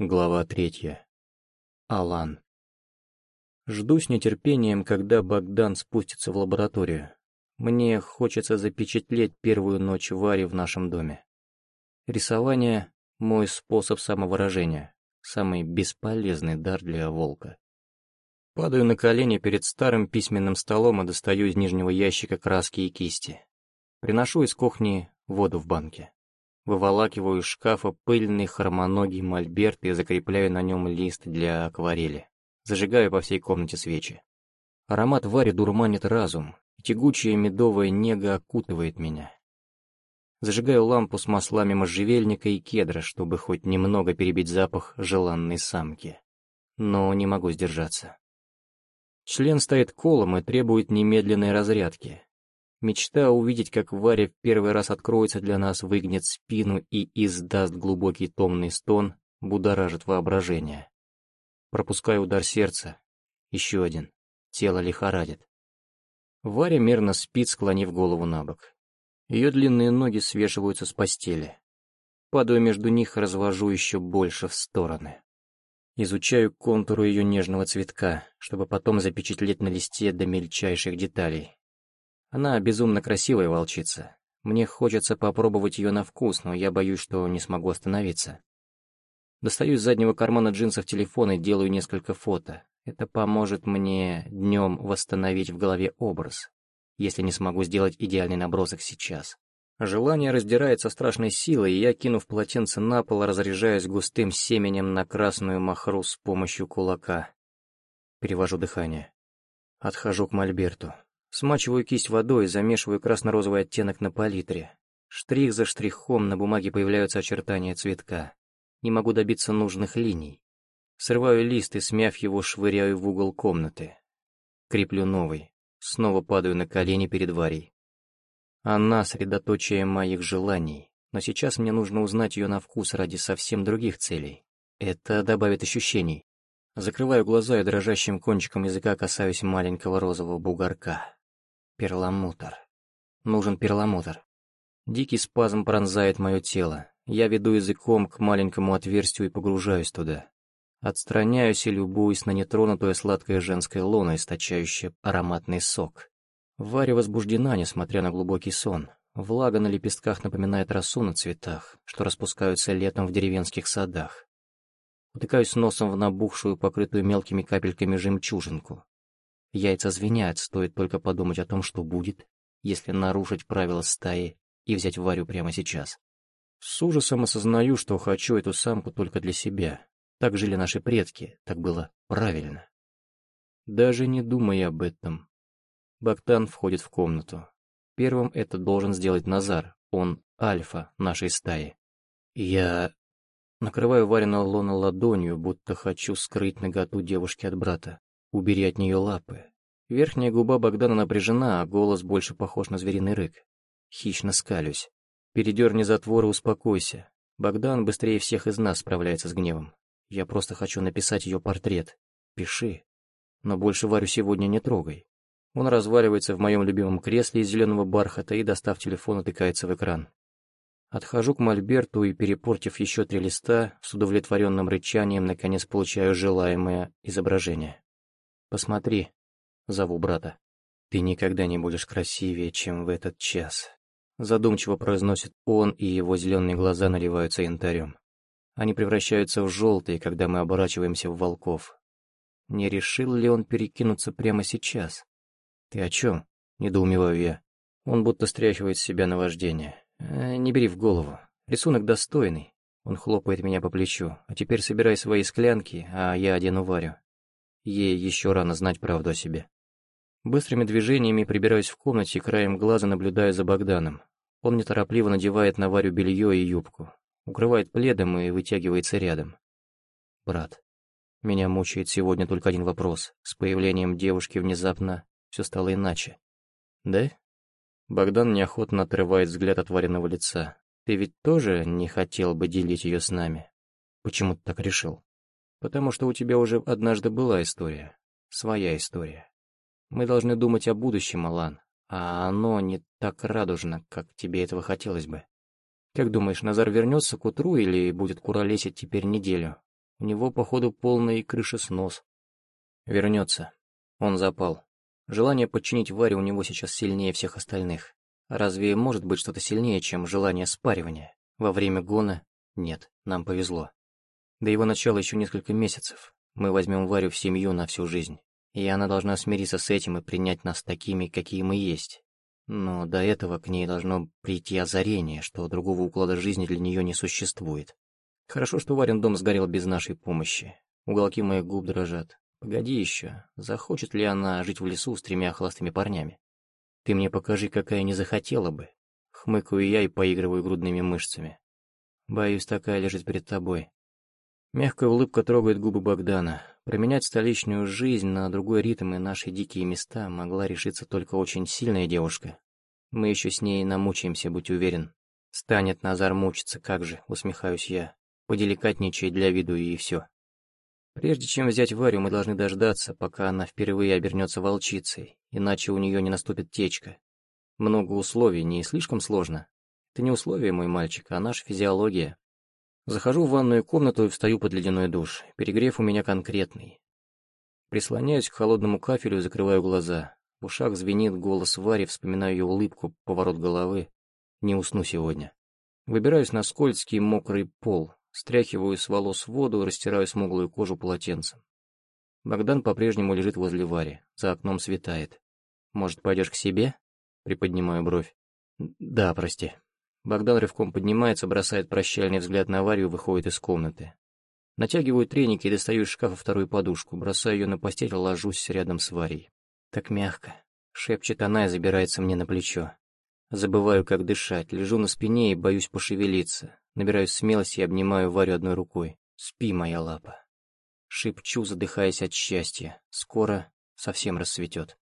Глава третья. Алан. Жду с нетерпением, когда Богдан спустится в лабораторию. Мне хочется запечатлеть первую ночь Вари в нашем доме. Рисование — мой способ самовыражения, самый бесполезный дар для волка. Падаю на колени перед старым письменным столом и достаю из нижнего ящика краски и кисти. Приношу из кухни воду в банке. Выволакиваю из шкафа пыльный хромоногий мольберт и закрепляю на нем лист для акварели. Зажигаю по всей комнате свечи. Аромат Вари дурманит разум, и тягучая медовая нега окутывает меня. Зажигаю лампу с маслами можжевельника и кедра, чтобы хоть немного перебить запах желанной самки. Но не могу сдержаться. Член стоит колом и требует немедленной разрядки. Мечта увидеть, как Варя в первый раз откроется для нас, выгнет спину и издаст глубокий томный стон, будоражит воображение. Пропускаю удар сердца. Еще один. Тело лихорадит. Варя мерно спит, склонив голову на бок. Ее длинные ноги свешиваются с постели. Падаю между них, развожу еще больше в стороны. Изучаю контуру ее нежного цветка, чтобы потом запечатлеть на листе до мельчайших деталей. Она безумно красивая волчица. Мне хочется попробовать ее на вкус, но я боюсь, что не смогу остановиться. Достаю из заднего кармана джинсов телефон и делаю несколько фото. Это поможет мне днем восстановить в голове образ, если не смогу сделать идеальный набросок сейчас. Желание раздирает со страшной силой, и я, кинув полотенце на пол, разряжаюсь густым семенем на красную махру с помощью кулака. Перевожу дыхание. Отхожу к мольберту. Смачиваю кисть водой, замешиваю красно-розовый оттенок на палитре. Штрих за штрихом на бумаге появляются очертания цветка. Не могу добиться нужных линий. Срываю лист и, смяв его, швыряю в угол комнаты. Креплю новый. Снова падаю на колени перед Варей. Она — средоточие моих желаний, но сейчас мне нужно узнать ее на вкус ради совсем других целей. Это добавит ощущений. Закрываю глаза и дрожащим кончиком языка касаюсь маленького розового бугорка. Перламутр. Нужен перламутр. Дикий спазм пронзает мое тело. Я веду языком к маленькому отверстию и погружаюсь туда. Отстраняюсь и любуюсь на нетронутое сладкое женское лоно, источающее ароматный сок. Варя возбуждена, несмотря на глубокий сон. Влага на лепестках напоминает росу на цветах, что распускаются летом в деревенских садах. Утыкаюсь носом в набухшую, покрытую мелкими капельками жемчужинку. Яйца звенят, стоит только подумать о том, что будет, если нарушить правила стаи и взять Варю прямо сейчас. С ужасом осознаю, что хочу эту самку только для себя. Так жили наши предки, так было правильно. Даже не думая об этом. Бактан входит в комнату. Первым это должен сделать Назар, он альфа нашей стаи. Я накрываю Варина лона ладонью, будто хочу скрыть наготу девушки от брата. Убери от нее лапы. Верхняя губа Богдана напряжена, а голос больше похож на звериный рык. Хищно скалюсь. Передерни затвор и успокойся. Богдан быстрее всех из нас справляется с гневом. Я просто хочу написать ее портрет. Пиши. Но больше Варю сегодня не трогай. Он разваливается в моем любимом кресле из зеленого бархата и, достав телефон, утыкается в экран. Отхожу к мольберту и, перепортив еще три листа, с удовлетворенным рычанием, наконец получаю желаемое изображение. «Посмотри», — зову брата. «Ты никогда не будешь красивее, чем в этот час», — задумчиво произносит он, и его зеленые глаза наливаются янтарем. Они превращаются в желтые, когда мы оборачиваемся в волков. Не решил ли он перекинуться прямо сейчас? «Ты о чем?» — недоумеваю я. Он будто стряхивает с себя наваждение. «Э, «Не бери в голову. Рисунок достойный». Он хлопает меня по плечу. «А теперь собирай свои склянки, а я одену Варю. Ей еще рано знать правду о себе. Быстрыми движениями прибираюсь в комнате и краем глаза наблюдаю за Богданом. Он неторопливо надевает на Варю белье и юбку, укрывает пледом и вытягивается рядом. Брат, меня мучает сегодня только один вопрос. С появлением девушки внезапно все стало иначе. Да? Богдан неохотно отрывает взгляд от вареного лица. Ты ведь тоже не хотел бы делить ее с нами? Почему ты так решил? Потому что у тебя уже однажды была история. Своя история. Мы должны думать о будущем, Алан, а оно не так радужно, как тебе этого хотелось бы. Как думаешь, Назар вернется к утру или будет куролесить теперь неделю? У него, походу, полный крышеснос. Вернется. Он запал. Желание подчинить Варе у него сейчас сильнее всех остальных. Разве может быть что-то сильнее, чем желание спаривания? Во время гона? Нет, нам повезло. До его начала еще несколько месяцев. Мы возьмем Варю в семью на всю жизнь. И она должна смириться с этим и принять нас такими, какие мы есть. Но до этого к ней должно прийти озарение, что другого уклада жизни для нее не существует. Хорошо, что Варин дом сгорел без нашей помощи. Уголки моих губ дрожат. Погоди еще, захочет ли она жить в лесу с тремя холостыми парнями? Ты мне покажи, какая не захотела бы. Хмыкаю я и поигрываю грудными мышцами. Боюсь, такая лежит перед тобой. Мягкая улыбка трогает губы Богдана. Променять столичную жизнь на другой ритм и наши дикие места могла решиться только очень сильная девушка. Мы еще с ней намучаемся, будь уверен. Станет Назар мучиться, как же, усмехаюсь я. Поделикатничай для виду и все. Прежде чем взять Варю, мы должны дождаться, пока она впервые обернется волчицей, иначе у нее не наступит течка. Много условий, не слишком сложно. Это не условия, мой мальчик, а наша физиология. Захожу в ванную комнату и встаю под ледяной душ. Перегрев у меня конкретный. Прислоняюсь к холодному кафелю и закрываю глаза. В ушах звенит голос Вари, вспоминаю ее улыбку, поворот головы. Не усну сегодня. Выбираюсь на скользкий мокрый пол, Стряхиваю с волос воду и растираю смуглую кожу полотенцем. Богдан по-прежнему лежит возле Вари, за окном светает. «Может, пойдешь к себе?» Приподнимаю бровь. «Да, прости». Богдан рывком поднимается, бросает прощальный взгляд на Варю и выходит из комнаты. Натягиваю треники и достаю из шкафа вторую подушку, бросаю ее на постель и ложусь рядом с Варей. Так мягко. Шепчет она и забирается мне на плечо. Забываю, как дышать, лежу на спине и боюсь пошевелиться. Набираюсь смелости и обнимаю Варю одной рукой. «Спи, моя лапа». Шепчу, задыхаясь от счастья. Скоро совсем рассветет.